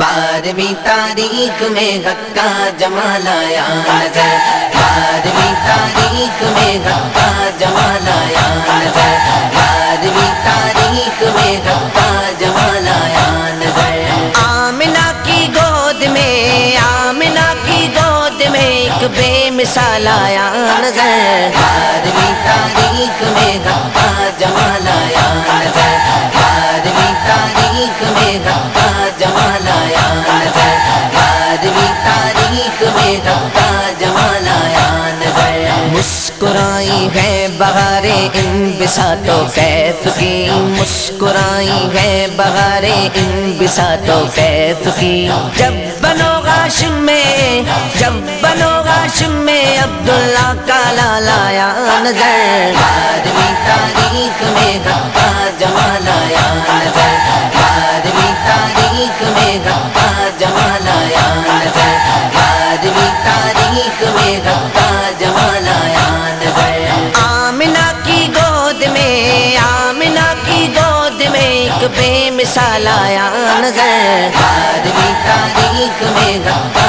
بارہویں تاریخ میں حق جمال آیا نظر۔ بارہویں تاریخ میں حق جمال آیا نظر۔ بارہویں تاریخ میں حق جمال آیا نظر۔ آمنہ کی گود میں، آمنہ کی گود میں ایک بے مثال آیا نظر۔ تاریخ کا جمال آیا نظر مسکرائی ہے بہارے ان بساتوں کیف کی؟ مسکرائی ہے بہارے ان بساتوں کیف کی؟ جب بنو غاشم میں، جب بنو غاشم میں عبداللہ کا لالا لالایا نظر بارہویں تاریخ میں حق کا ایک بے مثال آیا نظر آدمی تاریخ میں حق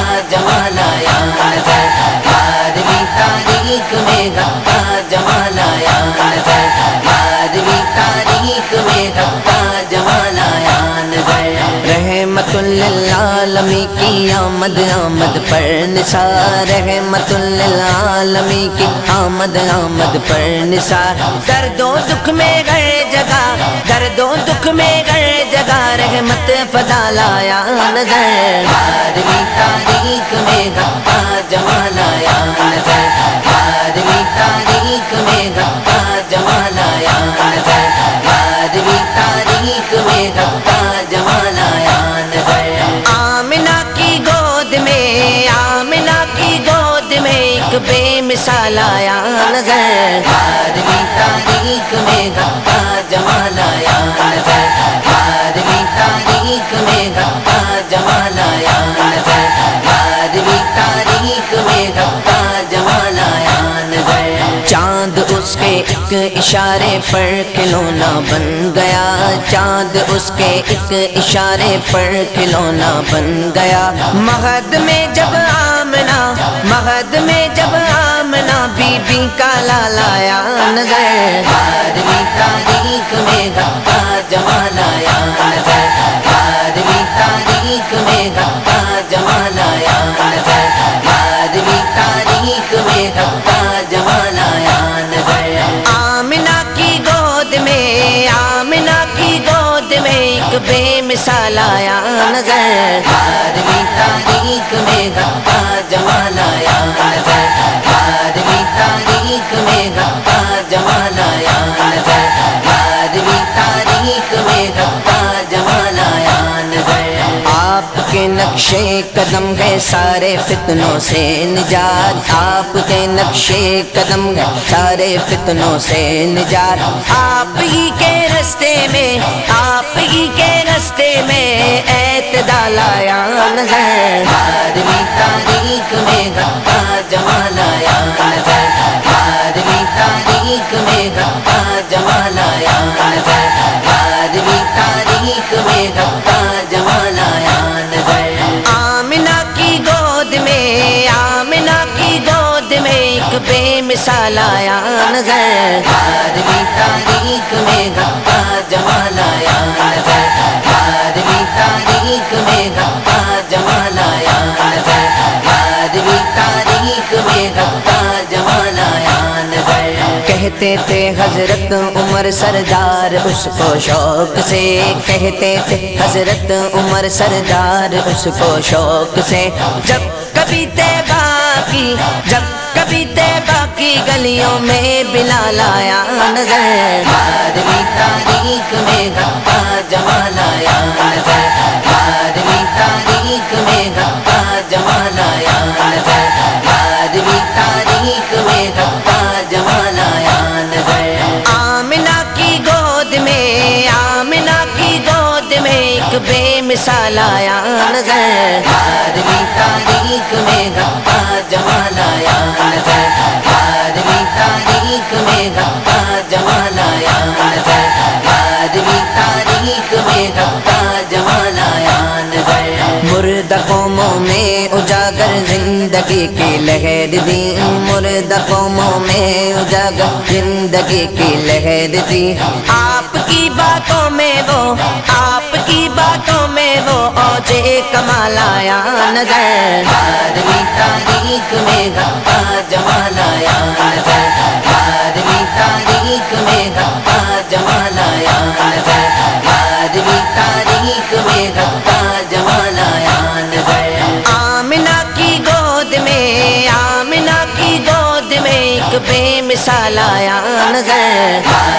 للعالمی کی آمد آمد پر نثار رحمت للعالمی کی آمد آمد پر نثار۔ درد و دکھ میں گئے جگہ، درد و دکھ میں گئے جگہ۔ رحمت فدا لایا نظر۔ بارہویں تاریخ میں حق کا جمال آیا نظر۔ بارہویں تاریخ میں ایک بے مثال آیا نظر۔ بارہویں تاریخ میں حق کا جمال آیا نظر۔ بارہویں تاریخ میں حق کا جمال آیا نظر۔ بارہویں تاریخ میں حق کا جمال آیا نظر۔ چاند اس کے ایک اشارے پر کھلونا بن گیا۔ چاند اس کے ایک اشارے پر کھلونا بن گیا۔ مہد میں جب آمنا مہد میں جب آمنا بی بی کا لالایا نظر بارہویں تاریخ میں حق کا جمال آیا نظر بارہویں تاریخ میں حق کا جمال آیا نظر بارہویں تاریخ میں حق کا جمال آیا نظر۔ آمنہ کی گود میں آمنہ کی گود میں ایک بے مثال آیا نظر تاریخ کا جمال آیا نظر آپ کے نقشے قدم ہے سارے فتنوں سے نجات۔ آپ کے نقشے قدم ہے سارے فتنوں سے نجات۔ آپ ہی کے رستے میں، آپ ہی کے رستے میں اعتدال آیا نظر۔ بارہویں تاریخ میں حق کا جمال مثال آیا نظر۔ بارہویں تاریخ میں حق کا جمال آیا نظر۔ بارہویں تاریخ میں حق کا جمال آیا نظر۔ بارہویں تاریخ میں حق کا جمال آیا نظر۔ کہتے تھے حضرت عمر سردار اس کو شوق سے۔ کہتے تھے حضرت عمر سردار اس کو شوق سے۔ جب کبھی تیبا کی، جب گلیوں میں بلال آیا نظر۔ بارہویں تاریخ میں حق کا جمال آیا نظر۔ بارہویں تاریخ میں حق کا جمال آیا نظر۔ بارہویں تاریخ میں حق کا جمال آیا نظر۔ آمنہ کی گود میں، آمنہ کی گود میں ایک بے مثال آیا نظر۔ بارہویں تاریخ میں حق زندگی کی لہر دی۔ مرد قوموں میں اجاگر۔ زندگی کی لہر دی۔ آپ کی باتوں میں وہ، آپ کی باتوں میں وہ۔ اوجے کمال آیا نظر۔ بارہویں تاریخ میں گپا جمال آیا نظر۔ بارہویں تاریخ میں گپا جمال آیا نظر۔ بارہویں تاریخ میں گپا بے مثال